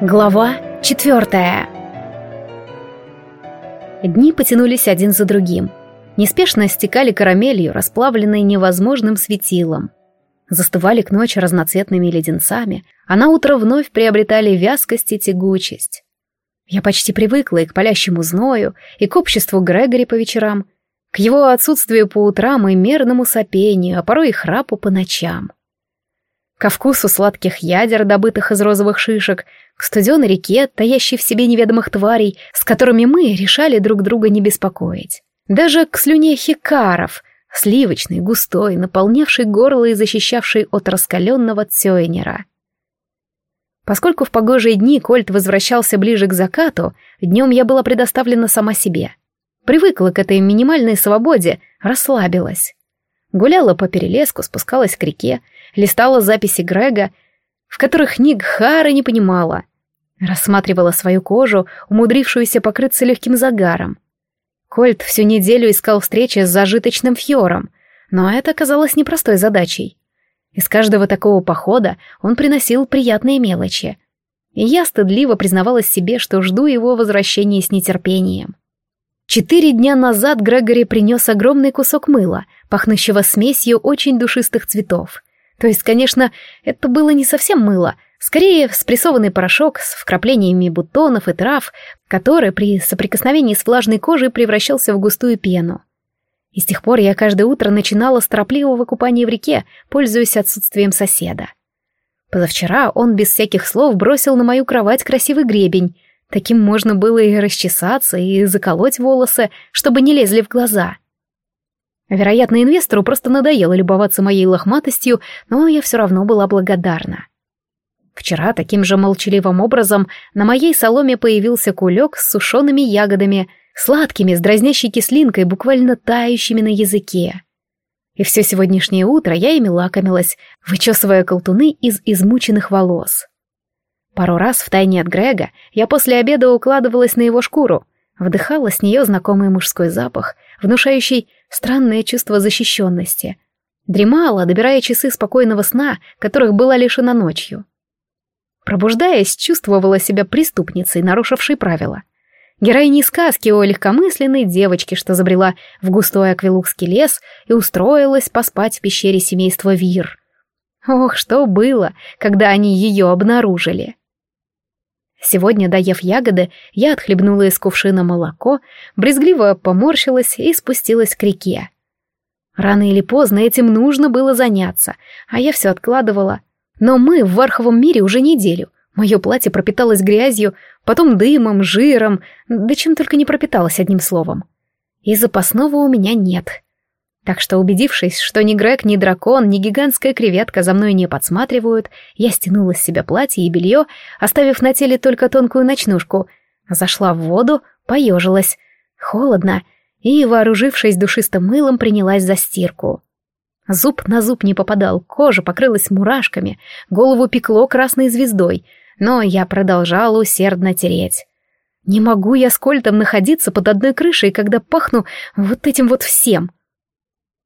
Глава четвертая Дни потянулись один за другим. Неспешно стекали карамелью, расплавленной невозможным светилом. Застывали к ночи разноцветными леденцами, а на утро вновь приобретали вязкость и тягучесть. Я почти привыкла и к палящему зною, и к обществу Грегори по вечерам, к его отсутствию по утрам и мерному сопению, а порой и храпу по ночам ко вкусу сладких ядер, добытых из розовых шишек, к студеной реке, таящей в себе неведомых тварей, с которыми мы решали друг друга не беспокоить. Даже к слюне хикаров, сливочной, густой, наполнявшей горло и защищавшей от раскаленного цёйнера. Поскольку в погожие дни Кольт возвращался ближе к закату, днем я была предоставлена сама себе. Привыкла к этой минимальной свободе, расслабилась. Гуляла по перелеску, спускалась к реке, листала записи Грега, в которых Ник Хара не понимала. Рассматривала свою кожу, умудрившуюся покрыться легким загаром. Кольт всю неделю искал встречи с зажиточным Фьором, но это оказалось непростой задачей. Из каждого такого похода он приносил приятные мелочи. И я стыдливо признавалась себе, что жду его возвращения с нетерпением. Четыре дня назад Грегори принес огромный кусок мыла, пахнущего смесью очень душистых цветов. То есть, конечно, это было не совсем мыло, скорее спрессованный порошок с вкраплениями бутонов и трав, который при соприкосновении с влажной кожей превращался в густую пену. И с тех пор я каждое утро начинала с торопливого купания в реке, пользуясь отсутствием соседа. Позавчера он без всяких слов бросил на мою кровать красивый гребень. Таким можно было и расчесаться, и заколоть волосы, чтобы не лезли в глаза — Вероятно, инвестору просто надоело любоваться моей лохматостью, но я все равно была благодарна. Вчера таким же молчаливым образом на моей соломе появился кулек с сушеными ягодами, сладкими, с дразнящей кислинкой, буквально тающими на языке. И все сегодняшнее утро я ими лакомилась, вычесывая колтуны из измученных волос. Пару раз в тайне от Грега я после обеда укладывалась на его шкуру, вдыхала с нее знакомый мужской запах, внушающий странное чувство защищенности. Дремала, добирая часы спокойного сна, которых была лишена ночью. Пробуждаясь, чувствовала себя преступницей, нарушившей правила. Героиней сказки о легкомысленной девочке, что забрела в густой аквилукский лес и устроилась поспать в пещере семейства Вир. Ох, что было, когда они ее обнаружили. Сегодня, доев ягоды, я отхлебнула из кувшина молоко, брезгливо поморщилась и спустилась к реке. Рано или поздно этим нужно было заняться, а я все откладывала. Но мы в Варховом мире уже неделю. Мое платье пропиталось грязью, потом дымом, жиром, да чем только не пропиталось одним словом. И запасного у меня нет. Так что, убедившись, что ни Грег, ни дракон, ни гигантская креветка за мной не подсматривают, я стянула с себя платье и белье, оставив на теле только тонкую ночнушку, зашла в воду, поежилась. Холодно, и, вооружившись душистым мылом, принялась за стирку. Зуб на зуб не попадал, кожа покрылась мурашками, голову пекло красной звездой, но я продолжала усердно тереть. Не могу я с Кольтом находиться под одной крышей, когда пахну вот этим вот всем —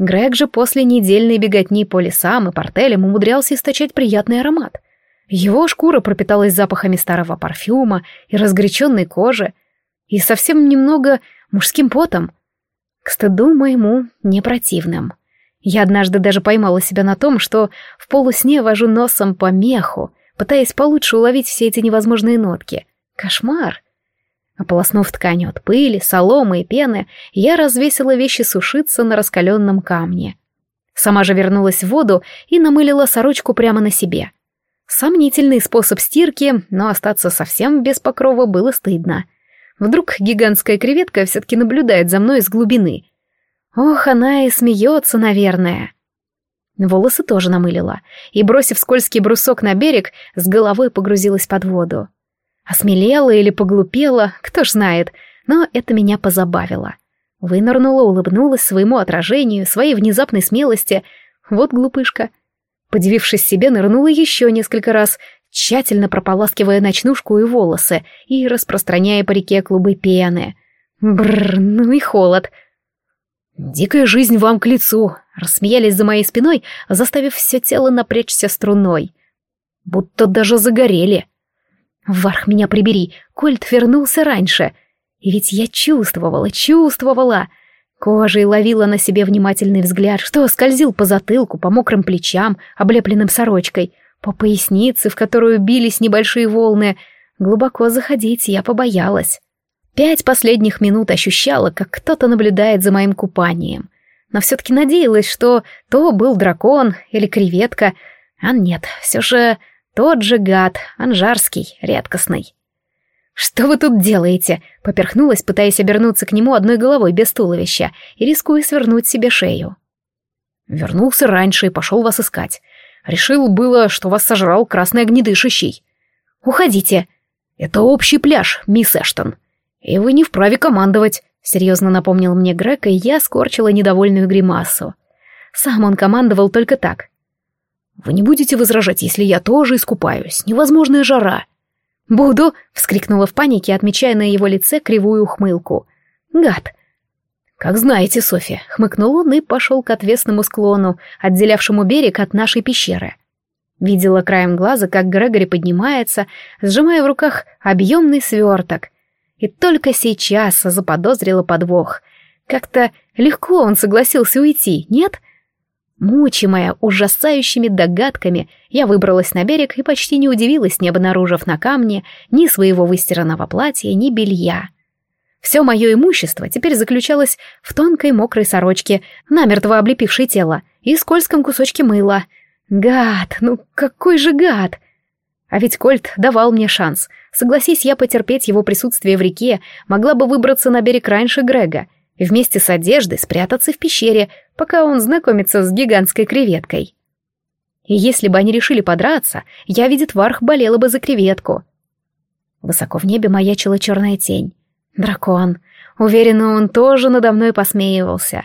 Грег же после недельной беготни по лесам и портелям умудрялся источать приятный аромат. Его шкура пропиталась запахами старого парфюма и разгоряченной кожи, и совсем немного мужским потом. К стыду моему не противным. Я однажды даже поймала себя на том, что в полусне вожу носом по меху, пытаясь получше уловить все эти невозможные нотки. Кошмар! Ополоснув ткань от пыли, соломы и пены, я развесила вещи сушиться на раскаленном камне. Сама же вернулась в воду и намылила сорочку прямо на себе. Сомнительный способ стирки, но остаться совсем без покрова было стыдно. Вдруг гигантская креветка все-таки наблюдает за мной из глубины. Ох, она и смеется, наверное. Волосы тоже намылила, и, бросив скользкий брусок на берег, с головой погрузилась под воду. Осмелела или поглупела, кто ж знает, но это меня позабавило. Вынырнула, улыбнулась своему отражению, своей внезапной смелости. Вот глупышка. Подивившись себе, нырнула еще несколько раз, тщательно прополаскивая ночнушку и волосы и распространяя по реке клубы пены. Бррр, ну и холод. «Дикая жизнь вам к лицу!» — рассмеялись за моей спиной, заставив все тело напрячься струной. Будто даже загорели. Варх меня прибери, Кольт вернулся раньше. И ведь я чувствовала, чувствовала. Кожей ловила на себе внимательный взгляд, что скользил по затылку, по мокрым плечам, облепленным сорочкой, по пояснице, в которую бились небольшие волны. Глубоко заходить я побоялась. Пять последних минут ощущала, как кто-то наблюдает за моим купанием. Но все-таки надеялась, что то был дракон или креветка, а нет, все же тот же гад, анжарский, редкостный. «Что вы тут делаете?» — поперхнулась, пытаясь обернуться к нему одной головой без туловища и рискуя свернуть себе шею. «Вернулся раньше и пошел вас искать. Решил было, что вас сожрал красный огнедышащий. Уходите. Это общий пляж, мисс Эштон. И вы не вправе командовать», — серьезно напомнил мне Грег, и я скорчила недовольную гримасу. Сам он командовал только так. «Вы не будете возражать, если я тоже искупаюсь? Невозможная жара». «Буду!» — вскрикнула в панике, отмечая на его лице кривую ухмылку. «Гад!» «Как знаете, Софья», — хмыкнул он и пошел к отвесному склону, отделявшему берег от нашей пещеры. Видела краем глаза, как Грегори поднимается, сжимая в руках объемный сверток. И только сейчас заподозрила подвох. Как-то легко он согласился уйти, нет? Мучимая ужасающими догадками, я выбралась на берег и почти не удивилась, не обнаружив на камне ни своего выстиранного платья, ни белья. Все мое имущество теперь заключалось в тонкой мокрой сорочке, намертво облепившей тело, и скользком кусочке мыла. Гад, ну какой же гад! А ведь Кольт давал мне шанс. Согласись я потерпеть его присутствие в реке, могла бы выбраться на берег раньше Грега и вместе с одеждой спрятаться в пещере, пока он знакомится с гигантской креветкой. И если бы они решили подраться, я, видит, Варх болела бы за креветку. Высоко в небе маячила черная тень. Дракон. Уверена, он тоже надо мной посмеивался.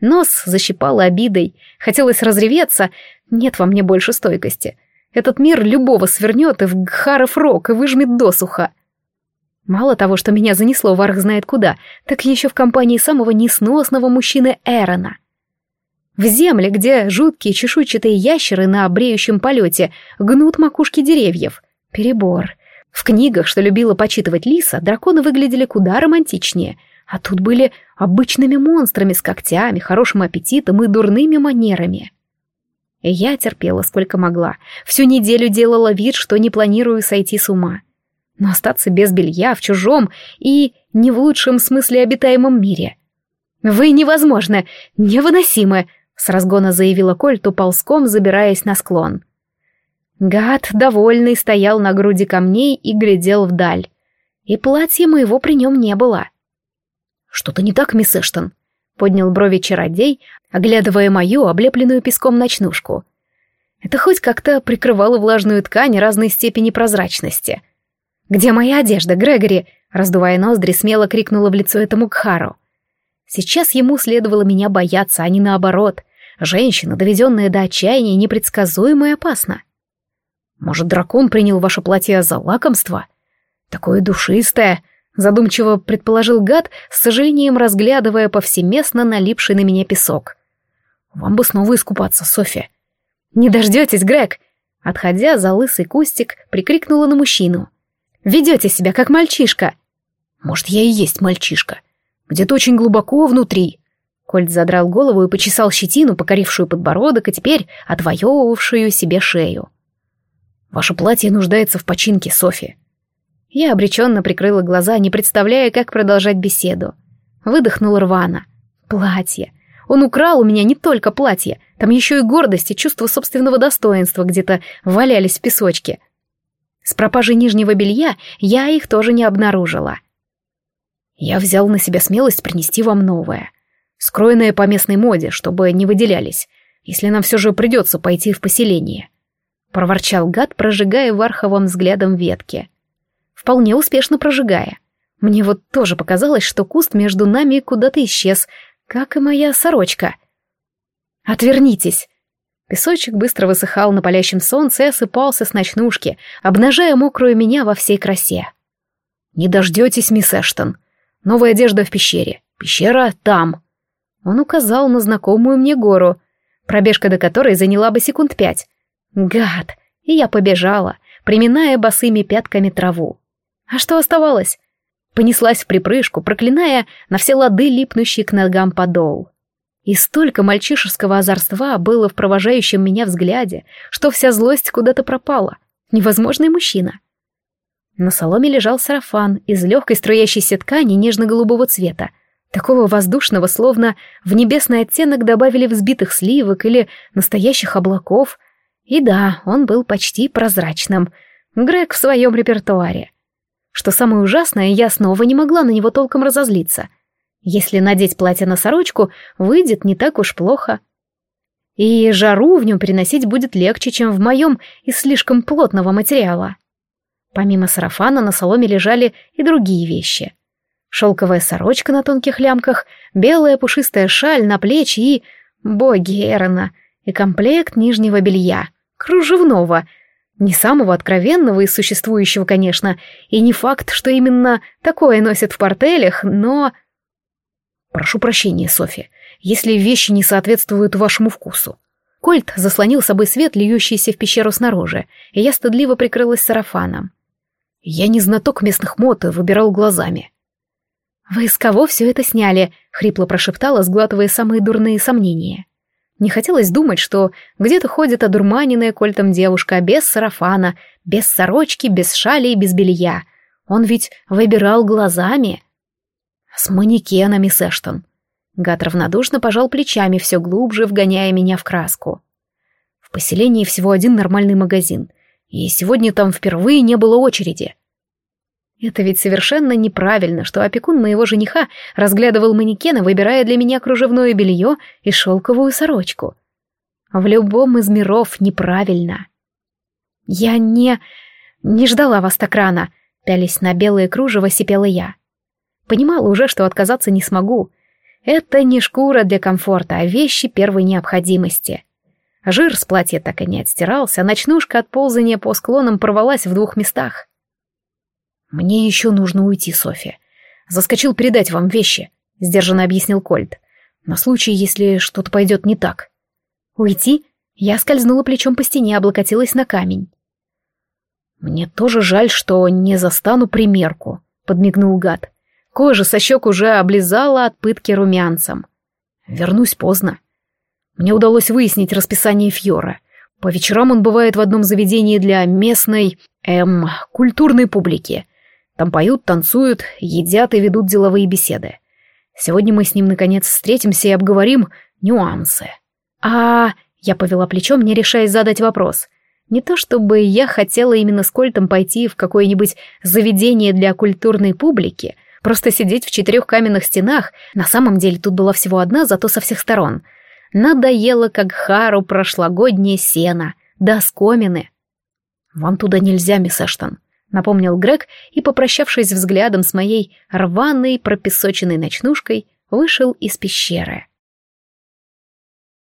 Нос защипало обидой. Хотелось разреветься. Нет во мне больше стойкости. Этот мир любого свернет и в Гхаров рог и выжмет досуха. Мало того, что меня занесло Варх знает куда, так еще в компании самого несносного мужчины Эрона. В земле, где жуткие чешуйчатые ящеры на бреющем полете гнут макушки деревьев. Перебор. В книгах, что любила почитывать Лиса, драконы выглядели куда романтичнее, а тут были обычными монстрами с когтями, хорошим аппетитом и дурными манерами. Я терпела сколько могла. Всю неделю делала вид, что не планирую сойти с ума. Но остаться без белья в чужом и не в лучшем смысле обитаемом мире. «Вы невозможно, невыносимы!» — с разгона заявила Кольту ползком, забираясь на склон. Гад, довольный, стоял на груди камней и глядел вдаль. И платья моего при нем не было. «Что-то не так, мисс Эштон?» — поднял брови чародей, оглядывая мою облепленную песком ночнушку. Это хоть как-то прикрывало влажную ткань разной степени прозрачности — «Где моя одежда, Грегори?» Раздувая ноздри, смело крикнула в лицо этому Кхару. Сейчас ему следовало меня бояться, а не наоборот. Женщина, доведенная до отчаяния, непредсказуема и опасна. «Может, дракон принял ваше платье за лакомство? Такое душистое!» Задумчиво предположил гад, с сожалением разглядывая повсеместно налипший на меня песок. «Вам бы снова искупаться, Софья». «Не дождетесь, Грег!» Отходя за лысый кустик, прикрикнула на мужчину. Ведете себя как мальчишка. Может, я и есть мальчишка. Где-то очень глубоко внутри. Кольт задрал голову и почесал щетину, покорившую подбородок и теперь отвоевывавшую себе шею. Ваше платье нуждается в починке, Софи. Я обреченно прикрыла глаза, не представляя, как продолжать беседу. Выдохнула рвано. Платье. Он украл у меня не только платье, там еще и гордость и чувство собственного достоинства где-то валялись в песочке. С пропажей нижнего белья я их тоже не обнаружила. Я взял на себя смелость принести вам новое. Скроенное по местной моде, чтобы не выделялись, если нам все же придется пойти в поселение. Проворчал гад, прожигая варховым взглядом ветки. Вполне успешно прожигая. Мне вот тоже показалось, что куст между нами куда-то исчез, как и моя сорочка. «Отвернитесь!» Песочек быстро высыхал на палящем солнце и осыпался с ночнушки, обнажая мокрую меня во всей красе. «Не дождетесь, мисс Эштон. Новая одежда в пещере. Пещера там». Он указал на знакомую мне гору, пробежка до которой заняла бы секунд пять. Гад! И я побежала. приминая босыми пятками траву. А что оставалось? Понеслась в припрыжку, проклиная на все лады липнущий к ногам подол. И столько мальчишеского озорства было в провожающем меня взгляде, что вся злость куда-то пропала. Невозможный мужчина. На соломе лежал сарафан из легкой струящейся ткани нежно-голубого цвета, такого воздушного, словно в небесный оттенок добавили взбитых сливок или настоящих облаков. И да, он был почти прозрачным. Грег в своем репертуаре. Что самое ужасное, я снова не могла на него толком разозлиться. Если надеть платье на сорочку, выйдет не так уж плохо. И жару в нем переносить будет легче, чем в моем из слишком плотного материала. Помимо сарафана на соломе лежали и другие вещи. Шелковая сорочка на тонких лямках, белая пушистая шаль на плечи и... Боги Эрона! И комплект нижнего белья. Кружевного — не самого откровенного из существующего, конечно, и не факт, что именно такое носят в портелях, но... Прошу прощения, Софи, если вещи не соответствуют вашему вкусу. Кольт заслонил собой свет, льющийся в пещеру снаружи, и я стыдливо прикрылась сарафаном. Я не знаток местных мод и выбирал глазами. «Вы с кого все это сняли?» — хрипло прошептала, сглатывая самые дурные сомнения. Не хотелось думать, что где-то ходит одурманенная кольтом девушка без сарафана, без сорочки, без шали и без белья. Он ведь выбирал глазами. С манекенами, Сэштон. Гад равнодушно пожал плечами, все глубже вгоняя меня в краску. В поселении всего один нормальный магазин, и сегодня там впервые не было очереди. Это ведь совершенно неправильно, что опекун моего жениха разглядывал манекена, выбирая для меня кружевное белье и шелковую сорочку. В любом из миров неправильно. Я не... не ждала вас так рано, пялись на белое кружево, сипела я. Понимала уже, что отказаться не смогу. Это не шкура для комфорта, а вещи первой необходимости. Жир с платья так и не отстирался, а ночнушка от ползания по склонам порвалась в двух местах. «Мне еще нужно уйти, Софья. Заскочил передать вам вещи», — сдержанно объяснил Кольт. «На случай, если что-то пойдет не так». «Уйти?» Я скользнула плечом по стене, облокотилась на камень. «Мне тоже жаль, что не застану примерку», — подмигнул гад. Кожа со щек уже облизала от пытки румянцем. «Вернусь поздно. Мне удалось выяснить расписание Фьора. По вечерам он бывает в одном заведении для местной, эм, культурной публики. Там поют, танцуют, едят и ведут деловые беседы. Сегодня мы с ним наконец встретимся и обговорим нюансы. А я повела плечом, не решаясь задать вопрос. Не то чтобы я хотела именно с Кольтом пойти в какое-нибудь заведение для культурной публики, просто сидеть в четырех каменных стенах, на самом деле тут была всего одна, зато со всех сторон. Надоело, как Хару прошлогоднее сено, до скомины. «Вам туда нельзя, мисс Эштон», напомнил Грег и, попрощавшись взглядом с моей рваной пропесоченной ночнушкой, вышел из пещеры.